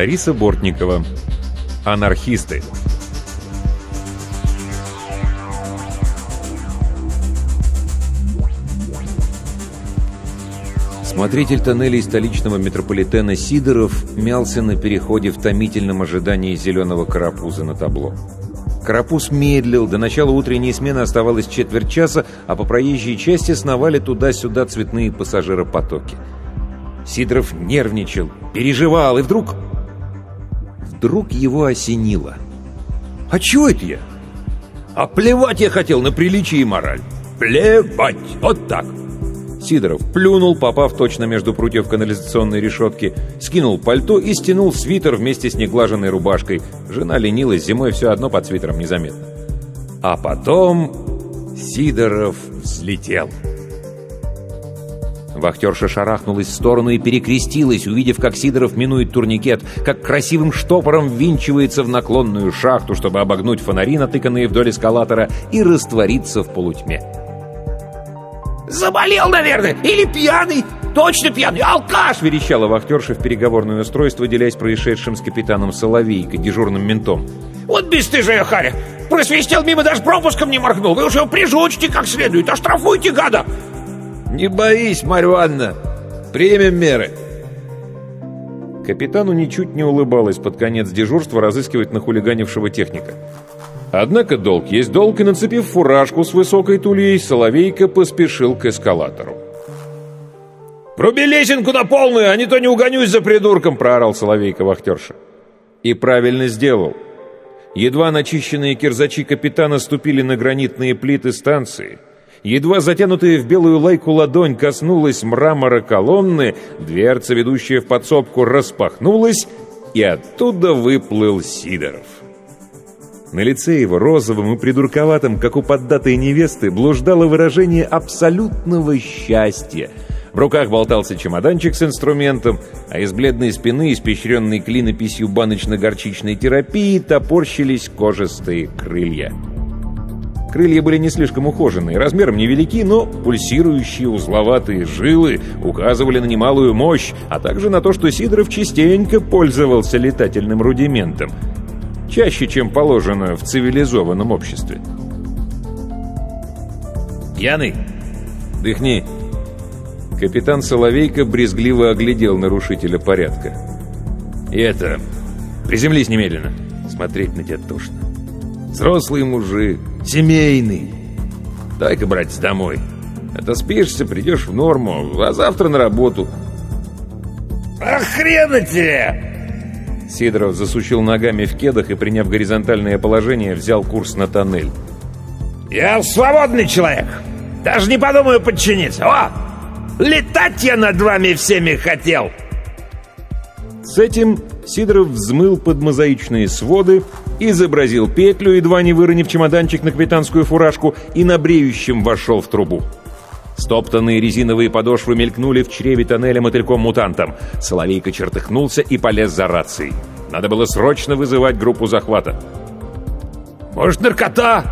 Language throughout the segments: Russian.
Лариса Бортникова. Анархисты. Смотритель тоннелей столичного метрополитена Сидоров мялся на переходе в томительном ожидании зеленого карапуза на табло. Карапуз медлил, до начала утренней смены оставалось четверть часа, а по проезжей части сновали туда-сюда цветные пассажиропотоки. Сидоров нервничал, переживал, и вдруг вдруг его осенило. «А чего это я?» «А плевать я хотел на приличие и мораль!» «Плевать! Вот так!» Сидоров плюнул, попав точно между прутьев канализационной решетки, скинул пальто и стянул свитер вместе с неглаженной рубашкой. Жена ленилась, зимой все одно под свитером незаметно. А потом Сидоров взлетел. Вахтерша шарахнулась в сторону и перекрестилась, увидев, как Сидоров минует турникет, как красивым штопором ввинчивается в наклонную шахту, чтобы обогнуть фонари, натыканные вдоль эскалатора, и раствориться в полутьме. «Заболел, наверное, или пьяный!» «Точно пьяный! Алкаш!» — верещала вахтерша в переговорное устройство, делясь происшедшим с капитаном Соловейко, дежурным ментом. «Вот бесстыжая Харя! Просвистел мимо, даже пропуском не моргнул! Вы уже его прижучите как следует! Оштрафуйте, гада!» «Не боись, Марья Ивановна! Примем меры!» Капитану ничуть не улыбалось под конец дежурства разыскивать нахулиганившего техника. Однако долг есть долг, и, нацепив фуражку с высокой тульей, Соловейко поспешил к эскалатору. «Вруби лесенку на полную, а не то не угонюсь за придурком!» — проорал Соловейко вахтерша. И правильно сделал. Едва начищенные кирзачи капитана ступили на гранитные плиты станции — Едва затянутая в белую лайку ладонь коснулась мрамора колонны, дверца, ведущая в подсобку, распахнулась, и оттуда выплыл Сидоров. На лице его, розовым и придурковатым, как у поддатой невесты, блуждало выражение абсолютного счастья. В руках болтался чемоданчик с инструментом, а из бледной спины, испещренной клинописью баночно-горчичной терапии, топорщились кожистые крылья. Крылья были не слишком ухоженные, размером невелики, но пульсирующие узловатые жилы указывали на немалую мощь, а также на то, что Сидоров частенько пользовался летательным рудиментом. Чаще, чем положено в цивилизованном обществе. «Пьяный? Дыхни!» Капитан Соловейко брезгливо оглядел нарушителя порядка. «И это... Приземлись немедленно. Смотреть на тебя тошно. Взрослый мужик, семейный. Дай-ка, братец, домой. Это спишься, придешь в норму, а завтра на работу. А хрена тебе! Сидоров засучил ногами в кедах и, приняв горизонтальное положение, взял курс на тоннель. «Я свободный человек. Даже не подумаю подчиниться. О! Летать я над вами всеми хотел!» С этим Сидоров взмыл под мозаичные своды, изобразил петлю, едва не выронив чемоданчик на капитанскую фуражку, и на бреющем вошел в трубу. Стоптанные резиновые подошвы мелькнули в чреве тоннеля мотыльком-мутантом. Соловейка чертыхнулся и полез за рацией. Надо было срочно вызывать группу захвата. «Может, наркота?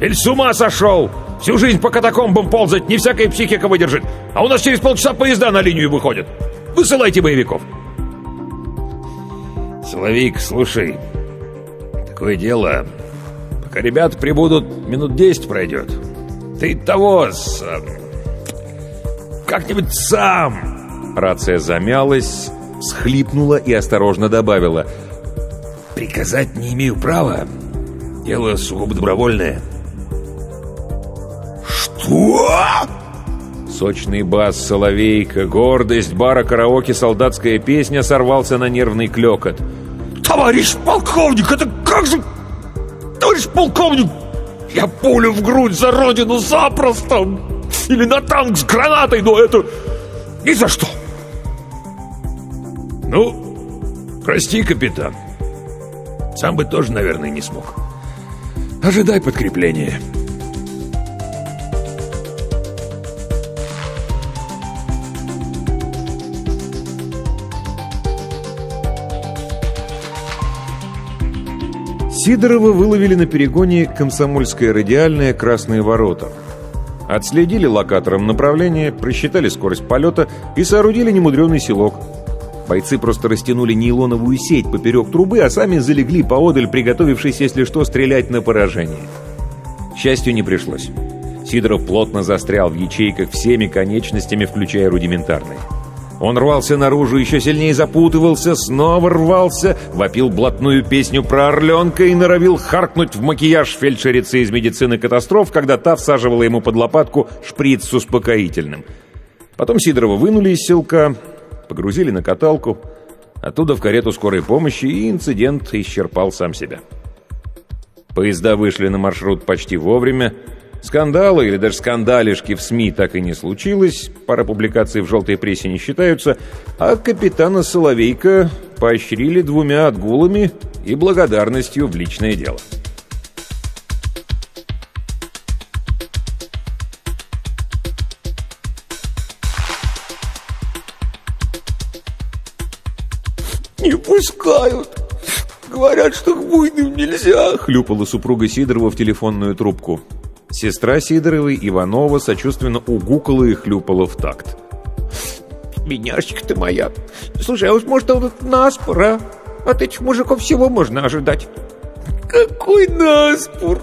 Или с ума сошел? Всю жизнь по катакомбам ползать не всякая психика выдержит. А у нас через полчаса поезда на линию выходят. Высылайте боевиков!» «Соловейка, слушай, Такое дело. Пока ребята прибудут, минут десять пройдет. Ты того с... Э, как-нибудь сам. Рация замялась, схлипнула и осторожно добавила. Приказать не имею права. Дело сугубо добровольное. Что? Сочный бас Соловейка, гордость бара караоке «Солдатская песня» сорвался на нервный клекот. «Товарищ полковник, это как же... Товарищ полковник, я пулю в грудь за родину запросто! Или на танк с гранатой, но это... Ни за что!» «Ну, прости, капитан. Сам бы тоже, наверное, не смог. Ожидай подкрепления». Сидорова выловили на перегоне «Комсомольская радиальная. Красные ворота». Отследили локатором направление, просчитали скорость полета и соорудили немудреный селок. Бойцы просто растянули нейлоновую сеть поперек трубы, а сами залегли поодаль, приготовившись, если что, стрелять на поражение. К счастью, не пришлось. Сидоров плотно застрял в ячейках всеми конечностями, включая рудиментарные. Он рвался наружу, еще сильнее запутывался, снова рвался, вопил блатную песню про орленка и норовил харкнуть в макияж фельдшерицы из медицины катастроф, когда та всаживала ему под лопатку шприц с успокоительным. Потом Сидорова вынули из селка, погрузили на каталку, оттуда в карету скорой помощи, и инцидент исчерпал сам себя. Поезда вышли на маршрут почти вовремя, Скандала или даже скандалишки в СМИ так и не случилось, пара публикаций в желтой прессе не считаются, а капитана Соловейка поощрили двумя отгулами и благодарностью в личное дело. «Не пускают! Говорят, что к буйным нельзя!» — хлюпала супруга Сидорова в телефонную трубку. Сестра Сидоровой, Иванова, сочувственно угукала и хлюпала в такт. «Бедняжечка ты моя! Слушай, а уж может, он наспор, а? От этих мужиков всего можно ожидать». «Какой наспор!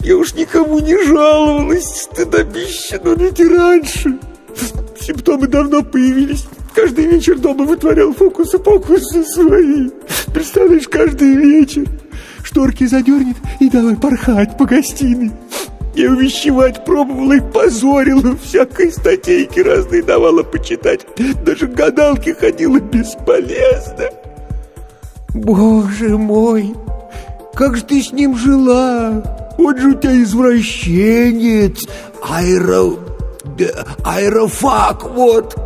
Я уж никому не жаловалась, стыдобище, но ведь и раньше. Симптомы давно появились. Каждый вечер дома вытворял фокусы-покусы свои. Представляешь, каждый вечер. Шторки задернет и давай порхать по гостиной. Я увещевать пробовала и позорила, всякой статейки разные давала почитать. Даже гадалки ходила бесполезно. Боже мой, как же ты с ним жила? Вот же у тебя извращенец, аэро... аэрофак, вот.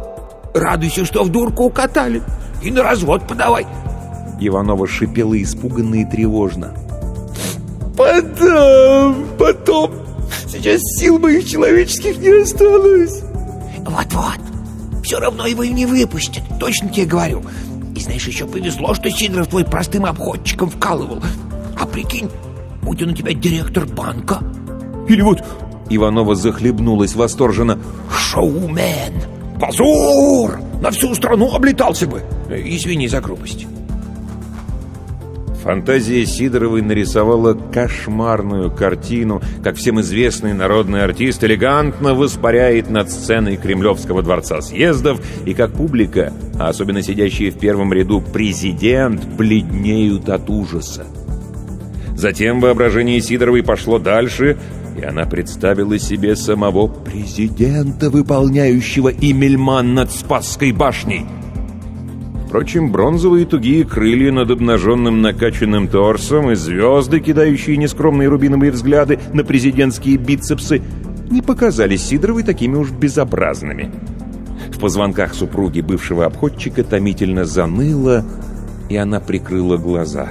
Радуйся, что в дурку укатали, и на развод подавай. Иванова шипела испуганно и тревожно. Потом, потом Сейчас сил моих человеческих не осталось. Вот-вот. Все равно его и не выпустят. Точно тебе говорю. И знаешь, еще повезло, что Сидоров твой простым обходчиком вкалывал. А прикинь, будь он у тебя директор банка. Или вот... Иванова захлебнулась восторженно. Шоумен! Позор! На всю страну облетался бы. Извини за грубость. Фантазия Сидоровой нарисовала кошмарную картину, как всем известный народный артист элегантно воспаряет над сценой Кремлевского дворца съездов, и как публика, а особенно сидящие в первом ряду президент, бледнеют от ужаса. Затем воображение Сидоровой пошло дальше, и она представила себе самого президента, выполняющего Имельман над Спасской башней — Впрочем, бронзовые тугие крылья над обнаженным накачанным торсом и звезды, кидающие нескромные рубиновые взгляды на президентские бицепсы, не показались Сидоровой такими уж безобразными. В позвонках супруги бывшего обходчика томительно заныло, и она прикрыла глаза.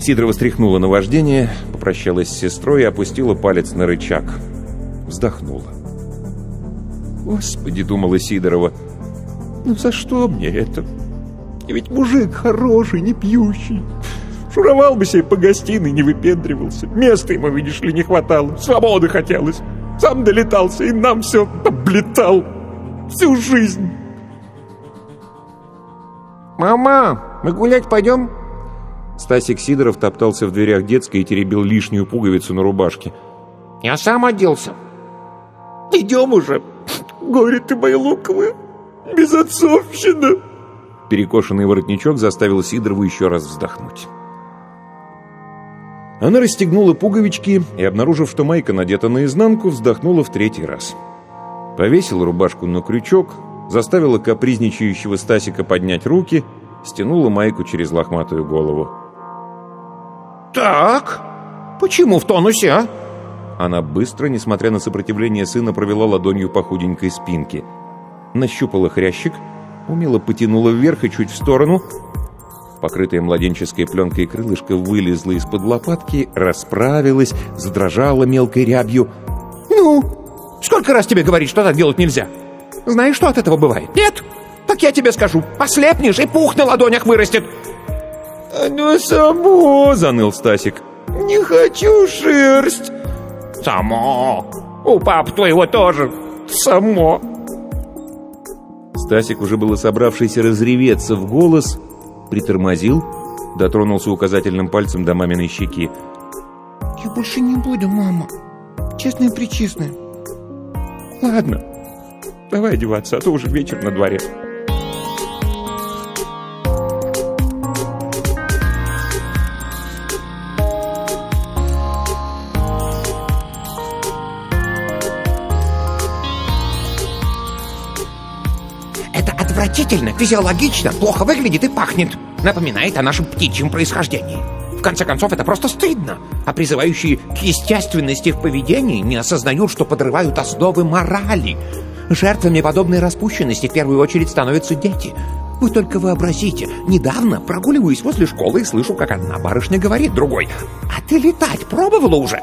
Сидорова стряхнула на вождение, попрощалась с сестрой и опустила палец на рычаг. Вздохнула. «Господи!» — думала Сидорова — ну за что мне это? Ведь мужик хороший, не пьющий. Шуровал бы себе по гостиной, не выпендривался. Места ему, видишь ли, не хватало. Свободы хотелось. Сам долетался и нам все облетал. Всю жизнь. «Мама, мы гулять пойдем?» Стасик Сидоров топтался в дверях детской и теребил лишнюю пуговицу на рубашке. «Я сам оделся. Идем уже. Горе ты моя луковая, безотцовщина!» Перекошенный воротничок заставил Сидорову еще раз вздохнуть. Она расстегнула пуговички и, обнаружив, что майка надета наизнанку, вздохнула в третий раз. Повесила рубашку на крючок, заставила капризничающего Стасика поднять руки, стянула майку через лохматую голову. «Так, почему в тонусе, а?» Она быстро, несмотря на сопротивление сына, провела ладонью по худенькой спинке. Нащупала хрящик, умело потянула вверх и чуть в сторону. Покрытая младенческой пленкой крылышко вылезла из-под лопатки, расправилась, задрожала мелкой рябью. «Ну, сколько раз тебе говорить, что так делать нельзя? Знаешь, что от этого бывает? Нет? Так я тебе скажу. Послепнешь, и пух на ладонях вырастет». «Оно само!» — заныл Стасик. «Не хочу шерсть!» «Само! У пап твоего тоже само!» Стасик, уже было собравшийся разреветься в голос, притормозил, дотронулся указательным пальцем до маминой щеки. «Я больше не буду, мама. Честное-пречестное». «Ладно, давай одеваться, а то уже вечер на дворе». Отвратительно, физиологично, плохо выглядит и пахнет. Напоминает о нашем птичьем происхождении. В конце концов, это просто стыдно. А призывающие к естественности в поведении не осознают, что подрывают основы морали. Жертвами подобной распущенности в первую очередь становятся дети. Вы только вообразите, недавно прогуливаюсь возле школы и слышу, как одна барышня говорит другой. «А ты летать пробовала уже?»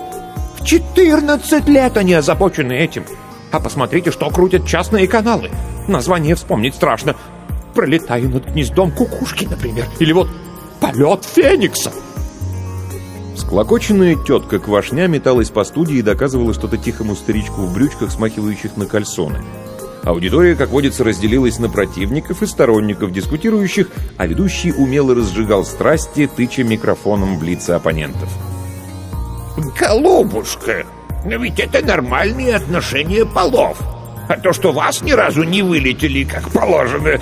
В 14 лет они озабочены этим. А посмотрите, что крутят частные каналы. Название вспомнить страшно. «Пролетаю над гнездом кукушки», например. Или вот «Полет Феникса». Склокоченная тетка Квашня металась по студии и доказывала что-то тихому старичку в брючках, смахивающих на кальсоны. Аудитория, как водится, разделилась на противников и сторонников дискутирующих, а ведущий умело разжигал страсти, тыча микрофоном в лица оппонентов. «Голубушка, но ведь это нормальные отношения полов. А то, что вас ни разу не вылетели, как положено...»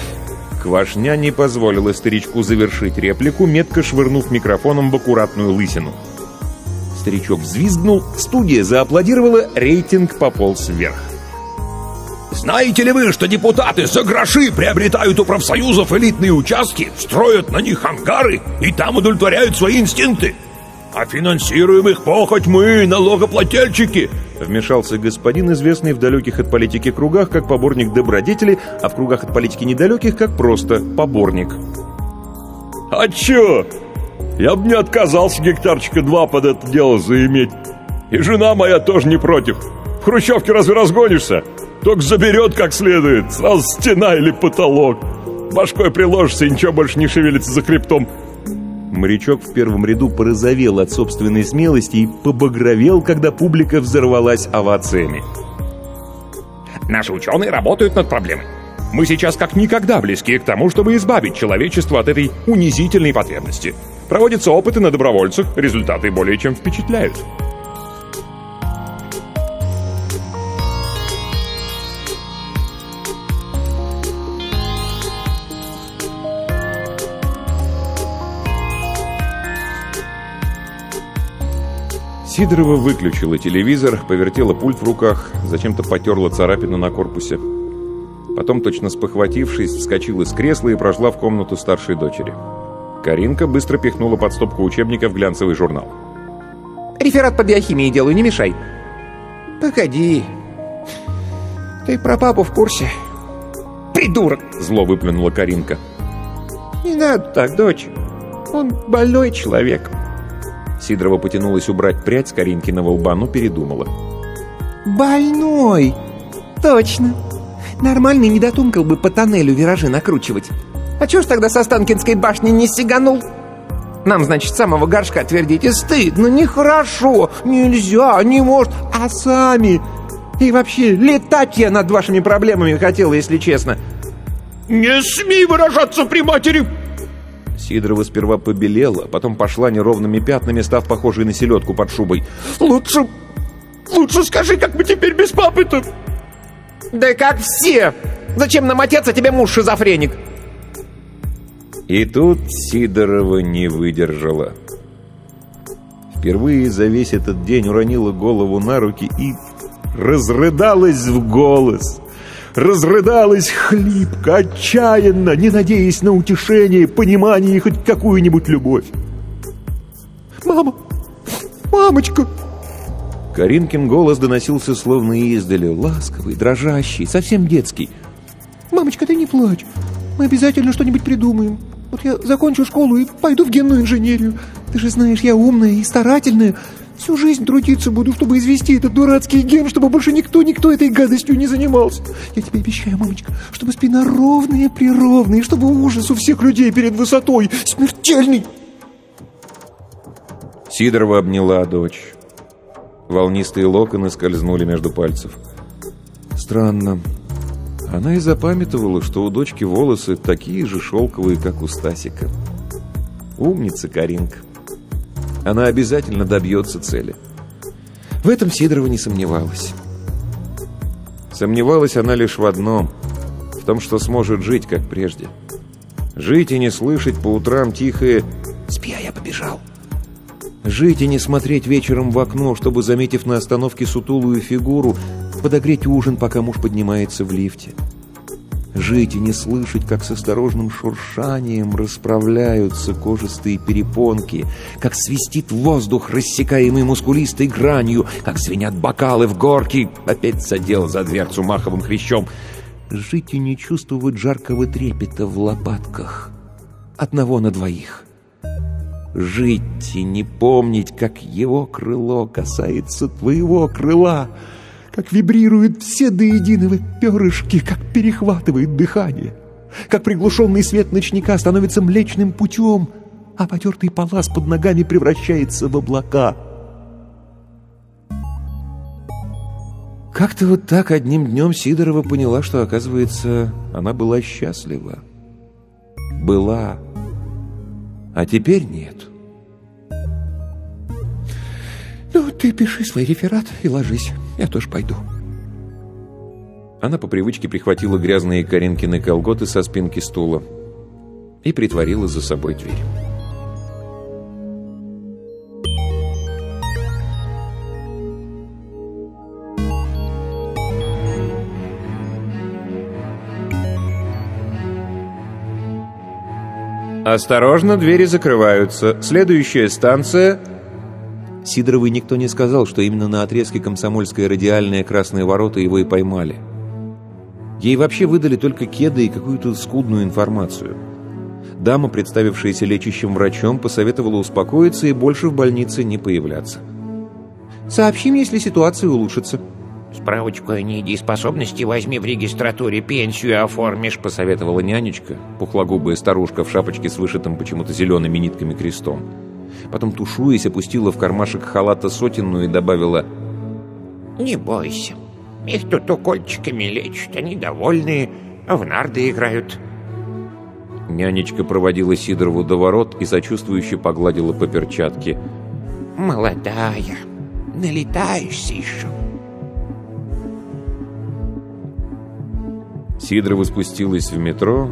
Квашня не позволила старичку завершить реплику, метко швырнув микрофоном в аккуратную лысину. Старичок взвизгнул, студия зааплодировала, рейтинг пополз вверх. Знаете ли вы, что депутаты за гроши приобретают у профсоюзов элитные участки, строят на них ангары и там удовлетворяют свои инстинкты? А финансируем их похоть мы, налогоплательщики!» Вмешался господин, известный в далеких от политики кругах как поборник добродетели, а в кругах от политики недалеких как просто поборник. «А чё? Я бы не отказался гектарчика два под это дело заиметь. И жена моя тоже не против. В хрущевке разве разгонишься? Только заберет как следует, сразу стена или потолок. Башкой приложишься и ничего больше не шевелится за хребтом. Морячок в первом ряду порозовел от собственной смелости и побагровел, когда публика взорвалась овациями. Наши ученые работают над проблемой. Мы сейчас как никогда близки к тому, чтобы избавить человечество от этой унизительной потребности. Проводятся опыты на добровольцах, результаты более чем впечатляют. Сидорова выключила телевизор, повертела пульт в руках, зачем-то потерла царапину на корпусе. Потом, точно спохватившись, вскочила с кресла и прошла в комнату старшей дочери. Каринка быстро пихнула под стопку учебников глянцевый журнал. «Реферат по биохимии делаю, не мешай». «Погоди. Ты про папу в курсе?» «Придурок!» — Зло выплюнула Каринка. «Не надо так, дочь. Он больной человек». Сидорова потянулась убрать прядь с Каринкиного лба, но передумала. «Больной! Точно! Нормальный не дотумкал бы по тоннелю виражи накручивать. А чё ж тогда со Станкинской башни не сиганул? Нам, значит, самого горшка твердите стыдно, нехорошо, нельзя, не может, а сами... И вообще, летать я над вашими проблемами хотел, если честно. «Не смей выражаться при матери!» Сидорова сперва побелела, потом пошла неровными пятнами, став похожей на селедку под шубой. «Лучше... лучше скажи, как мы теперь без папы-то?» «Да как все! Зачем нам отец, а тебе муж шизофреник?» И тут Сидорова не выдержала. Впервые за весь этот день уронила голову на руки и разрыдалась в голос. Разрыдалась хлипко, отчаянно, не надеясь на утешение, понимание и хоть какую-нибудь любовь. «Мама! Мамочка!» Каринкин голос доносился словно издали, ласковый, дрожащий, совсем детский. «Мамочка, ты не плачь. Мы обязательно что-нибудь придумаем. Вот я закончу школу и пойду в генную инженерию. Ты же знаешь, я умная и старательная. Всю жизнь трудиться буду, чтобы извести этот дурацкий ген, чтобы больше никто-никто этой гадостью не занимался. Я тебе обещаю, мамочка, чтобы спина ровная-прировная, и чтобы ужас у всех людей перед высотой смертельный. Сидорова обняла дочь. Волнистые локоны скользнули между пальцев. Странно. Она и запамятовала, что у дочки волосы такие же шелковые, как у Стасика. Умница Каринка. Она обязательно добьется цели. В этом Сидорова не сомневалась. Сомневалась она лишь в одном. В том, что сможет жить, как прежде. Жить и не слышать по утрам тихое «Спи, а я побежал». Жить и не смотреть вечером в окно, чтобы, заметив на остановке сутулую фигуру, подогреть ужин, пока муж поднимается в лифте. Жить и не слышать, как с осторожным шуршанием расправляются кожистые перепонки, как свистит воздух, рассекаемый мускулистой гранью, как звенят бокалы в горке, опять задел за дверцу маховым хрящом. Жить и не чувствовать жаркого трепета в лопатках. Одного на двоих. Жить и не помнить, как его крыло касается твоего крыла — как вибрируют все до единого перышки, как перехватывает дыхание, как приглушенный свет ночника становится млечным путем, а потертый палас под ногами превращается в облака. Как-то вот так одним днем Сидорова поняла, что, оказывается, она была счастлива. Была. А теперь нет. «Ну, ты пиши свой реферат и ложись». Я тоже пойду. Она по привычке прихватила грязные Каринкины колготы со спинки стула и притворила за собой дверь. «Осторожно, двери закрываются. Следующая станция Сидоровой никто не сказал, что именно на отрезке Комсомольской радиальные красные ворота его и поймали. Ей вообще выдали только кеды и какую-то скудную информацию. Дама, представившаяся лечащим врачом, посоветовала успокоиться и больше в больнице не появляться. «Сообщим, если ситуация улучшится». «Справочку о недееспособности возьми в регистратуре, пенсию оформишь», — посоветовала нянечка, пухлогубая старушка в шапочке с вышитым почему-то зелеными нитками крестом. Потом, тушуясь, опустила в кармашек халата сотенную и добавила «Не бойся, их тут укольчиками лечат, они довольные, а в нарды играют». Нянечка проводила Сидорову до ворот и сочувствующе погладила по перчатке. «Молодая, налетаешься еще». Сидорова спустилась в метро,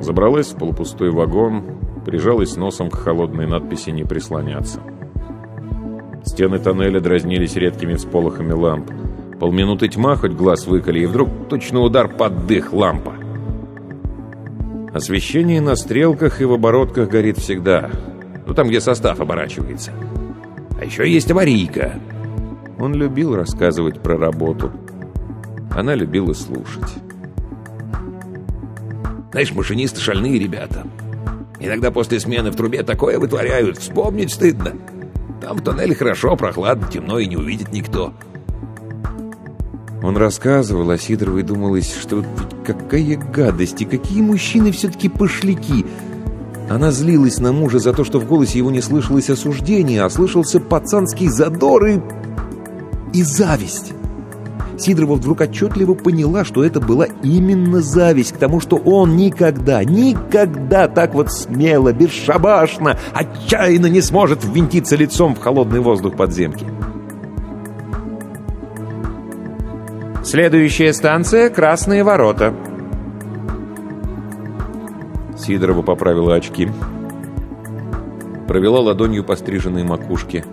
забралась в полупустой вагон, прижалась носом к холодной надписи «Не прислоняться». Стены тоннеля дразнились редкими всполохами ламп. Полминуты тьма, хоть глаз выколи, и вдруг точно удар под дых лампа. Освещение на стрелках и в оборотках горит всегда. Ну, там, где состав оборачивается. А еще есть аварийка. Он любил рассказывать про работу. Она любила слушать. Знаешь, машинисты шальные ребята. Иногда после смены в трубе такое вытворяют, вспомнить стыдно. Там в тоннеле хорошо, прохладно, темно и не увидит никто. Он рассказывал, а Сидоровой думалось, что какая гадость, и какие мужчины все-таки пошляки. Она злилась на мужа за то, что в голосе его не слышалось осуждения, а слышался пацанский задор и... и зависть. Сидорова вдруг отчетливо поняла, что это была именно зависть к тому, что он никогда, никогда так вот смело, бесшабашно, отчаянно не сможет ввинтиться лицом в холодный воздух подземки. Следующая станция — Красные ворота. Сидорова поправила очки. Провела ладонью по стриженной макушке.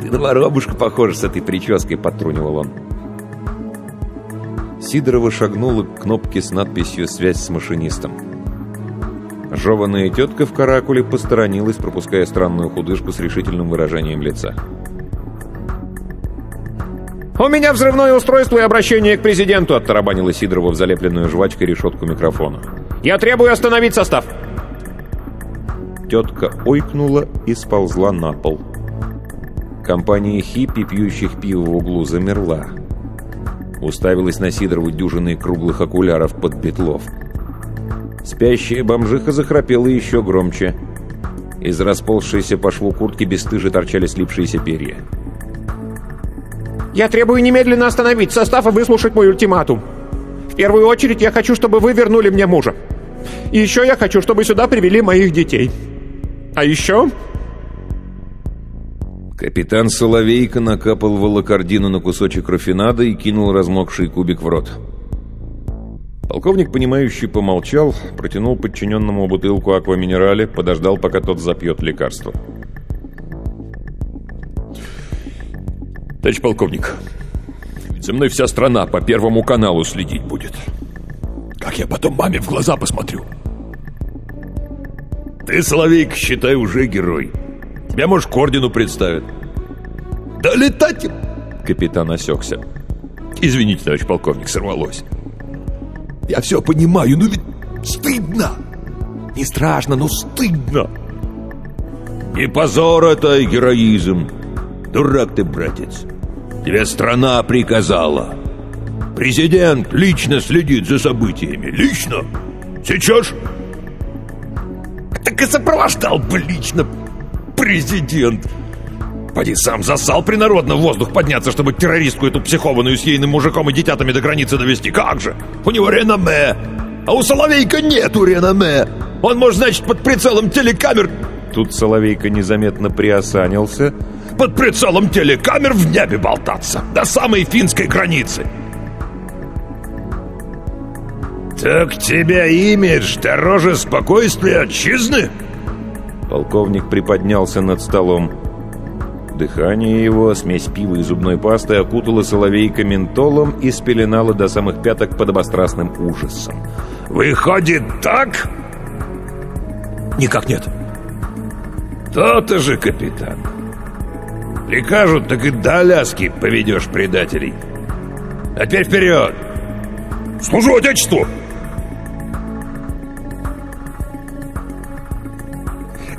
«Ты на воробушку похожа с этой прической», — подтрунивал он. Сидорова шагнула к кнопке с надписью «Связь с машинистом». Жеванная тетка в каракуле посторонилась, пропуская странную худышку с решительным выражением лица. «У меня взрывное устройство и обращение к президенту», — оттарабанила Сидорова в залепленную жвачкой решетку микрофона. «Я требую остановить состав!» Тетка ойкнула и сползла на пол. Компания хиппи, пьющих пиво в углу, замерла. Уставилась на Сидорову дюжиной круглых окуляров под бетлов. Спящая бомжиха захрапела еще громче. Из расползшейся по шву куртки бесстыже торчали слипшиеся перья. Я требую немедленно остановить состав и выслушать мой ультиматум. В первую очередь я хочу, чтобы вы вернули мне мужа. И еще я хочу, чтобы сюда привели моих детей. А еще...» Капитан Соловейко накапал волокордину на кусочек рафинада и кинул размокший кубик в рот. Полковник, понимающий, помолчал, протянул подчиненному бутылку акваминерале, подождал, пока тот запьет лекарство. Товарищ полковник, ведь за мной вся страна по Первому каналу следить будет. Как я потом маме в глаза посмотрю? Ты, Соловейк, считай, уже герой. Тебя, может, к ордену представят. Да летать... Капитан осекся. Извините, товарищ полковник, сорвалось. Я все понимаю, но ведь стыдно. Не страшно, но стыдно. Не позор это, героизм. Дурак ты, братец. Тебе страна приказала. Президент лично следит за событиями. Лично. Сейчас? Так и сопровождал бы лично президент. Поди сам засал принародно в воздух подняться, чтобы террористку эту психованную с ейным мужиком и детятами до границы довести. Как же? У него реноме. А у Соловейка нету реноме. Он может, значит, под прицелом телекамер... Тут Соловейка незаметно приосанился, под прицелом телекамер в небе болтаться до самой финской границы. «Так тебя имидж дороже спокойствия отчизны?» Полковник приподнялся над столом. Дыхание его, смесь пива и зубной пасты, окутала соловейка ментолом и спеленала до самых пяток под обострастным ужасом. «Выходит так?» «Никак нет». «То-то же, капитан. Прикажут, так и до Аляски поведешь предателей. А теперь вперед! Служу Отечеству!»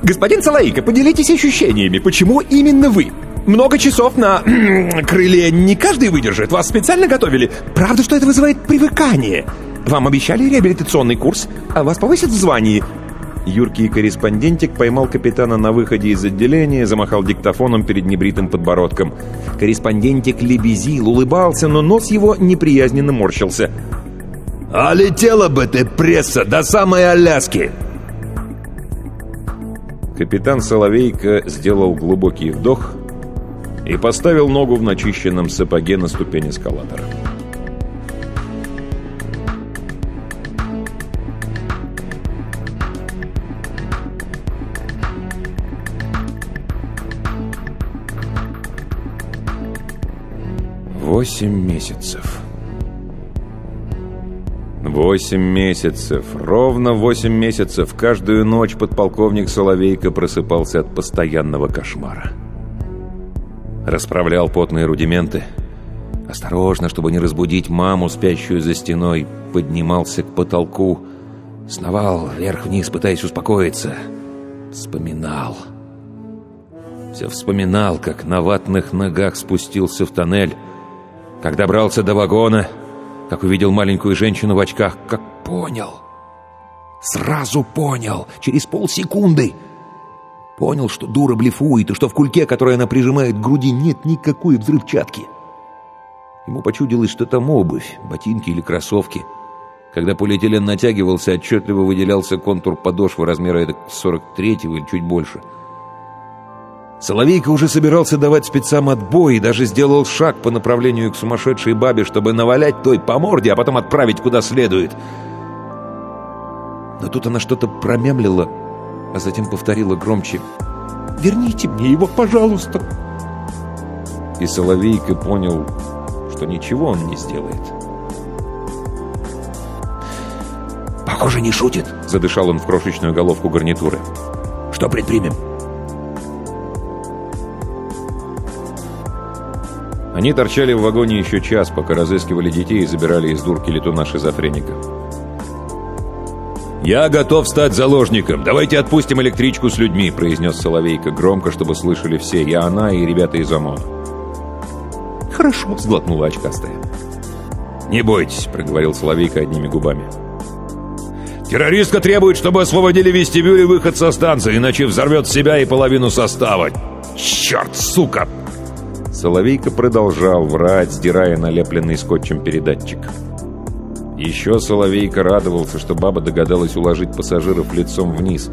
«Господин Салаика, поделитесь ощущениями. Почему именно вы? Много часов на крыле не каждый выдержит. Вас специально готовили. Правда, что это вызывает привыкание? Вам обещали реабилитационный курс, а вас повысят в звании. Юркий корреспондентик поймал капитана на выходе из отделения, замахал диктофоном перед небритым подбородком. Корреспондентик лебезил, улыбался, но нос его неприязненно морщился. «А летела бы ты, пресса, до самой Аляски!» Капитан Соловейко сделал глубокий вдох и поставил ногу в начищенном сапоге на ступень эскалатора. Восемь месяцев. Восемь месяцев. Ровно восемь месяцев. Каждую ночь подполковник Соловейко просыпался от постоянного кошмара. Расправлял потные рудименты. Осторожно, чтобы не разбудить маму, спящую за стеной, поднимался к потолку, сновал вверх-вниз, пытаясь успокоиться. Вспоминал. Все вспоминал, как на ватных ногах спустился в тоннель, как добрался до вагона, как увидел маленькую женщину в очках, как понял. Сразу понял, через полсекунды. Понял, что дура блефует, и что в кульке, который она прижимает к груди, нет никакой взрывчатки. Ему почудилось, что там обувь, ботинки или кроссовки. Когда полиэтилен натягивался, отчетливо выделялся контур подошвы размера 43-го или чуть больше. Соловейка уже собирался давать спецам отбой и даже сделал шаг по направлению к сумасшедшей бабе, чтобы навалять той по морде, а потом отправить куда следует. Но тут она что-то промямлила, а затем повторила громче «Верните мне его, пожалуйста!» И Соловейка понял, что ничего он не сделает. «Похоже, не шутит», — задышал он в крошечную головку гарнитуры. «Что предпримем?» Они торчали в вагоне еще час, пока разыскивали детей и забирали из дурки летуна-шизофреника. «Я готов стать заложником. Давайте отпустим электричку с людьми», — произнес Соловейко громко, чтобы слышали все, я, она и ребята из ОМОНа. «Хорошо», — сглотнула очкастая. «Не бойтесь», — проговорил Соловейко одними губами. «Террористка требует, чтобы освободили вестибюль и выход со станции, иначе взорвет себя и половину состава. Черт, сука!» Соловейко продолжал врать, сдирая налепленный скотчем передатчик. Еще Соловейко радовался, что баба догадалась уложить пассажиров лицом вниз,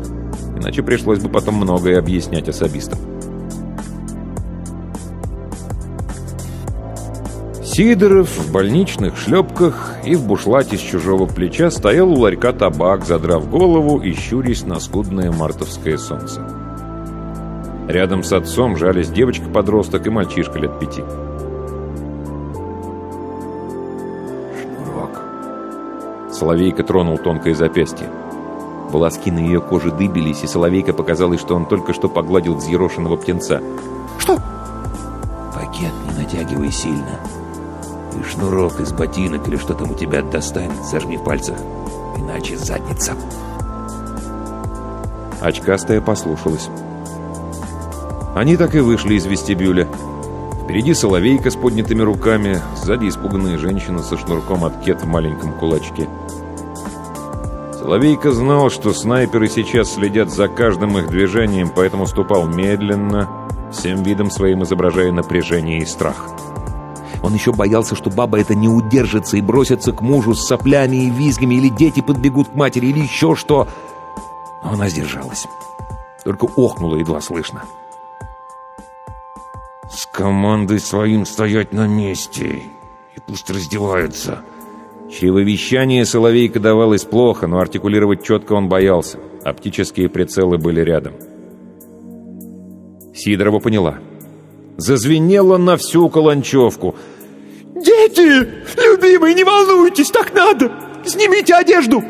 иначе пришлось бы потом многое объяснять особистам. Сидоров в больничных шлепках и в бушлате с чужого плеча стоял у ларька табак, задрав голову и щурясь на скудное мартовское солнце. Рядом с отцом жались девочка-подросток и мальчишка лет пяти. «Шнурок!» Соловейка тронул тонкое запястье. Волоски на ее коже дыбились, и Соловейка показалось, что он только что погладил взъерошенного птенца. «Что?» «Пакет не натягивай сильно!» И шнурок из ботинок или что там у тебя достань, зажми в пальцах. Иначе задница. Очкастая послушалась. Они так и вышли из вестибюля. Впереди соловейка с поднятыми руками, сзади испуганная женщина со шнурком от кет в маленьком кулачке. Соловейка знал, что снайперы сейчас следят за каждым их движением, поэтому ступал медленно, всем видом своим изображая напряжение и страх. Он еще боялся, что баба это не удержится и бросится к мужу с соплями и визгами, или дети подбегут к матери, или еще что. Но она сдержалась. Только охнула едва слышно. «С командой своим стоять на месте, и пусть раздеваются». Чревовещание Соловейка давалось плохо, но артикулировать четко он боялся. Оптические прицелы были рядом. Сидорова поняла. Зазвенело на всю каланчевку — «Дети! Любимые, не волнуйтесь, так надо! Снимите одежду!»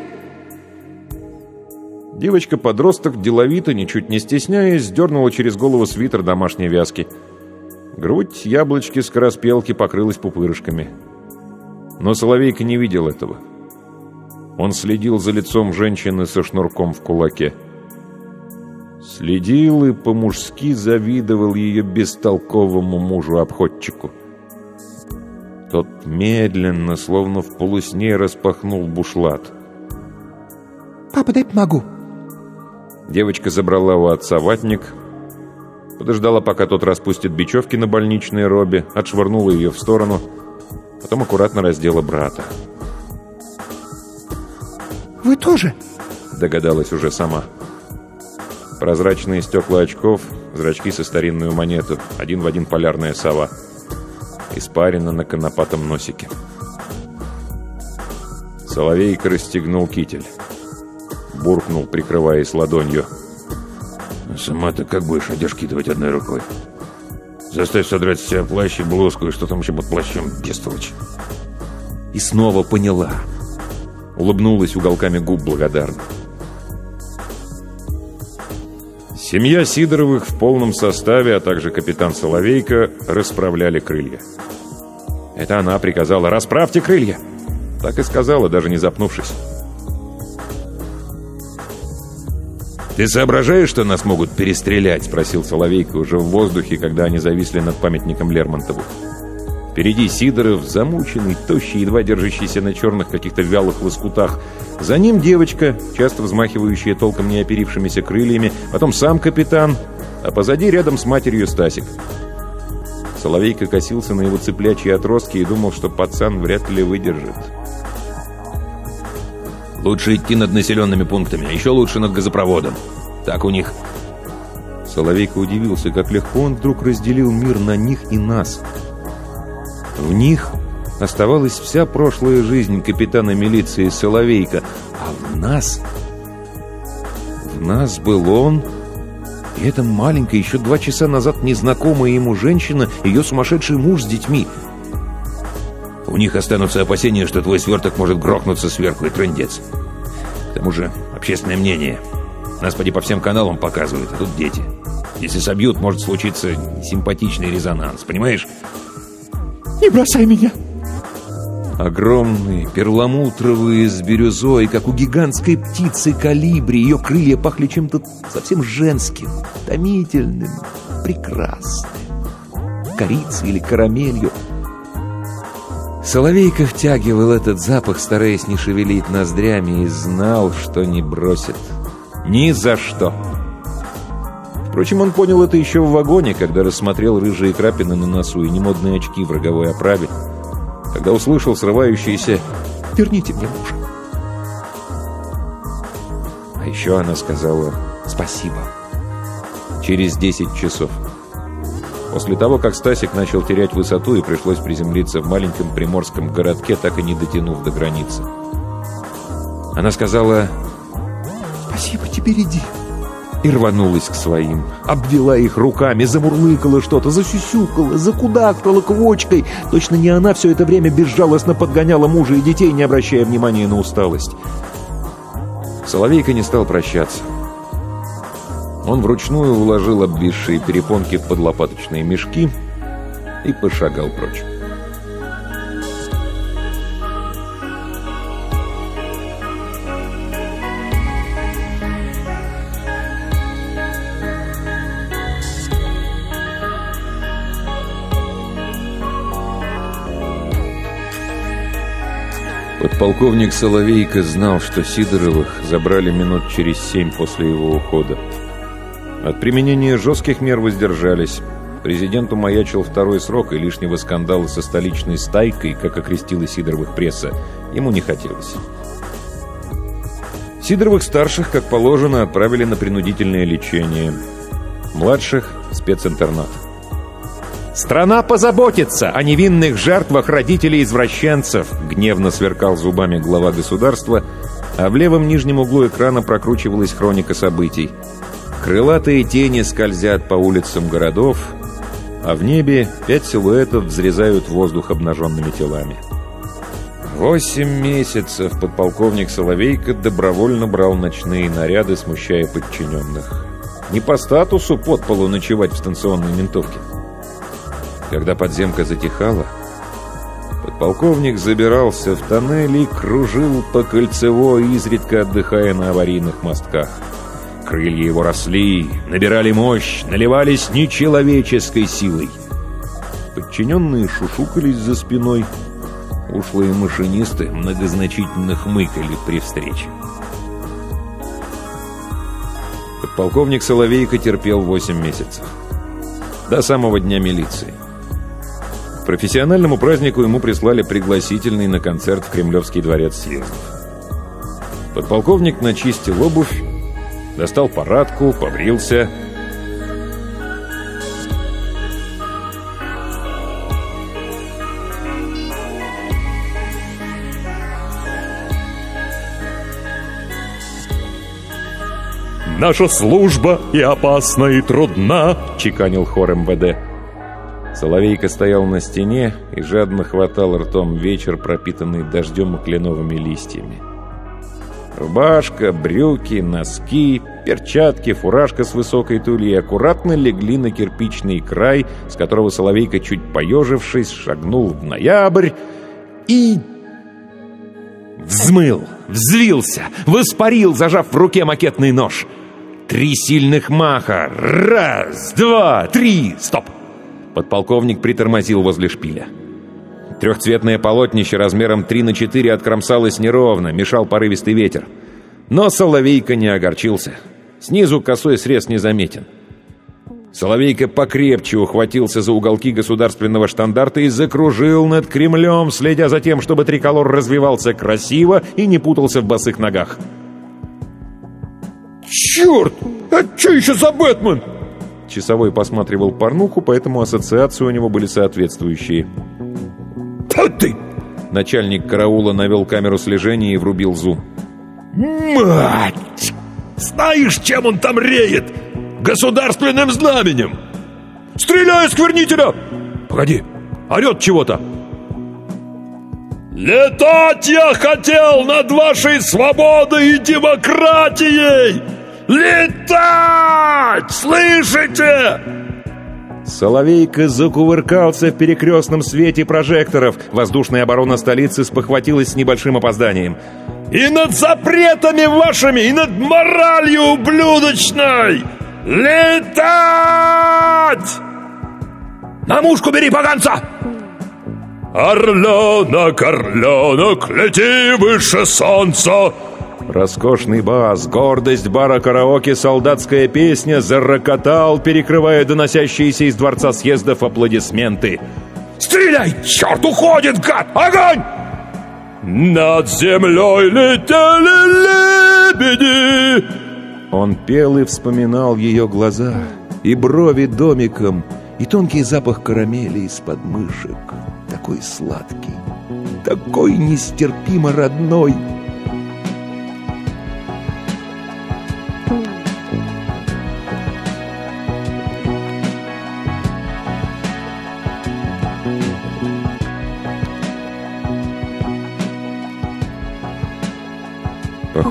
Девочка-подросток деловито, ничуть не стесняясь, сдернула через голову свитер домашней вязки. Грудь яблочки скороспелки покрылась пупырышками. Но Соловейка не видел этого. Он следил за лицом женщины со шнурком в кулаке. Следил и по-мужски завидовал ее бестолковому мужу-обходчику. Тот медленно, словно в полусне, распахнул бушлат. «Папа, дай помогу». Девочка забрала у отца ватник, подождала, пока тот распустит бечевки на больничной робе, отшвырнула ее в сторону, потом аккуратно раздела брата. «Вы тоже?» — догадалась уже сама. Прозрачные стекла очков, зрачки со старинную монету, один в один полярная сова — испарина на конопатом носике. Соловейка расстегнул китель. Буркнул, прикрываясь ладонью. «Ну, «Сама ты как будешь одежки давать одной рукой? Заставь содрать с себя плащ и блузку, и что там еще под плащом, бестолочь!» И снова поняла. Улыбнулась уголками губ благодарно. Семья Сидоровых в полном составе, а также капитан Соловейко расправляли крылья. Это она приказала «Расправьте крылья!» Так и сказала, даже не запнувшись. «Ты соображаешь, что нас могут перестрелять?» — спросил Соловейко уже в воздухе, когда они зависли над памятником Лермонтову. Впереди Сидоров, замученный, тощий, едва держащийся на черных каких-то вялых лоскутах. За ним девочка, часто взмахивающая толком не оперившимися крыльями, потом сам капитан, а позади рядом с матерью Стасик. Соловейка косился на его цыплячьи отростки и думал, что пацан вряд ли выдержит. «Лучше идти над населенными пунктами, а еще лучше над газопроводом. Так у них...» Соловейка удивился, как легко он вдруг разделил мир на них и нас. В них оставалась вся прошлая жизнь капитана милиции Соловейка, а в нас... В нас был он и эта маленькая, еще два часа назад незнакомая ему женщина, ее сумасшедший муж с детьми. У них останутся опасения, что твой сверток может грохнуться сверху и трындец. К тому же общественное мнение. Нас поди по всем каналам показывают, а тут дети. Если собьют, может случиться симпатичный резонанс, понимаешь? «Не бросай меня!» Огромные, перламутровые, с бирюзой, как у гигантской птицы калибри. Ее крылья пахли чем-то совсем женским, томительным, прекрасным. Корицей или карамелью. Соловейка втягивал этот запах, стараясь не шевелить ноздрями, и знал, что не бросит. Ни за что. Впрочем, он понял это еще в вагоне, когда рассмотрел рыжие крапины на носу и немодные очки в роговой оправе когда услышал срывающиеся «Верните мне мужа». А еще она сказала «Спасибо». Через 10 часов. После того, как Стасик начал терять высоту и пришлось приземлиться в маленьком приморском городке, так и не дотянув до границы. Она сказала «Спасибо тебе, Риди» и рванулась к своим. Обвела их руками, замурлыкала что-то, засюсюкала, закудахтала квочкой. Точно не она все это время безжалостно подгоняла мужа и детей, не обращая внимания на усталость. Соловейка не стал прощаться. Он вручную уложил обвисшие перепонки в подлопаточные мешки и пошагал прочь. Подполковник Соловейко знал, что Сидоровых забрали минут через семь после его ухода. От применения жестких мер воздержались. Президенту маячил второй срок, и лишнего скандала со столичной стайкой, как окрестила Сидоровых пресса, ему не хотелось. Сидоровых-старших, как положено, отправили на принудительное лечение. Младших – специнтернат. «Страна позаботится о невинных жертвах родителей-извращенцев», гневно сверкал зубами глава государства, а в левом нижнем углу экрана прокручивалась хроника событий. Крылатые тени скользят по улицам городов, а в небе пять силуэтов взрезают воздух обнаженными телами. Восемь месяцев подполковник Соловейко добровольно брал ночные наряды, смущая подчиненных. Не по статусу под полу ночевать в станционной ментовке. Когда подземка затихала, подполковник забирался в тоннель и кружил по кольцевой, изредка отдыхая на аварийных мостках. Крылья его росли, набирали мощь, наливались нечеловеческой силой. Подчиненные шушукались за спиной, ушлые машинисты многозначительно хмыкали при встрече. Подполковник Соловейко терпел 8 месяцев. До самого дня милиции. К профессиональному празднику ему прислали пригласительный на концерт в Кремлевский дворец съездов. Подполковник начистил обувь, достал парадку, побрился. «Наша служба и опасна, и трудна», — чеканил хор МВД. Соловейка стоял на стене и жадно хватал ртом вечер, пропитанный дождем и кленовыми листьями. Рубашка, брюки, носки, перчатки, фуражка с высокой тульей аккуратно легли на кирпичный край, с которого Соловейка, чуть поежившись, шагнул в ноябрь и... Взмыл, взвился, воспарил, зажав в руке макетный нож. Три сильных маха. Раз, два, три. Стоп! Подполковник притормозил возле шпиля. Трехцветное полотнище размером 3 на 4 откромсалось неровно, мешал порывистый ветер. Но Соловейка не огорчился. Снизу косой срез незаметен. Соловейка покрепче ухватился за уголки государственного штандарта и закружил над Кремлем, следя за тем, чтобы триколор развивался красиво и не путался в босых ногах. «Черт! А что еще за Бэтмен?» Часовой посматривал порнуху, поэтому ассоциации у него были соответствующие. «Да ты!» Начальник караула навел камеру слежения и врубил зум. «Мать! Знаешь, чем он там реет? Государственным знаменем! Стреляй, сквернителя! Погоди, орет чего-то!» «Летать я хотел над вашей свободой и демократией! Летать! Слышите?» Соловейка закувыркался в перекрестном свете прожекторов. Воздушная оборона столицы спохватилась с небольшим опозданием. «И над запретами вашими, и над моралью ублюдочной! Летать! На мушку бери, поганца!» «Орленок, орленок, лети выше солнца!» Роскошный бас, гордость бара караоке, солдатская песня зарокотал, перекрывая доносящиеся из дворца съездов аплодисменты. «Стреляй! Черт, уходит, гад! Огонь!» «Над землей летели лебеди!» Он пел и вспоминал ее глаза, и брови домиком, и тонкий запах карамели из подмышек. Такой сладкий, такой нестерпимо родной.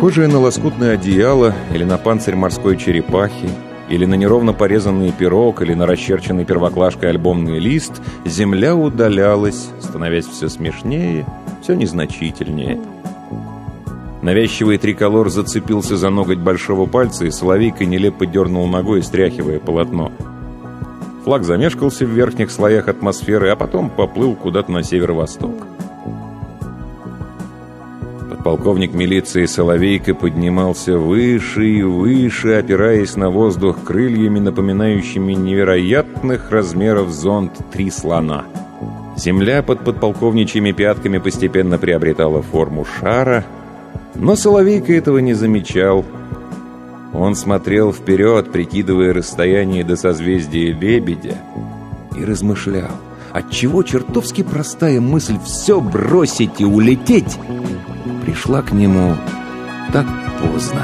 Похожее на лоскутное одеяло или на панцирь морской черепахи, или на неровно порезанный пирог, или на расчерченный первоклашкой альбомный лист, земля удалялась, становясь все смешнее, все незначительнее. Навязчивый триколор зацепился за ноготь большого пальца, и Соловейка нелепо дернул ногой, стряхивая полотно. Флаг замешкался в верхних слоях атмосферы, а потом поплыл куда-то на северо-восток. Полковник милиции Соловейко поднимался выше и выше, опираясь на воздух крыльями, напоминающими невероятных размеров зонт «Три слона». Земля под подполковничьими пятками постепенно приобретала форму шара, но Соловейко этого не замечал. Он смотрел вперед, прикидывая расстояние до созвездия Лебедя, и размышлял, отчего чертовски простая мысль «все бросить и улететь» пришла к нему так поздно.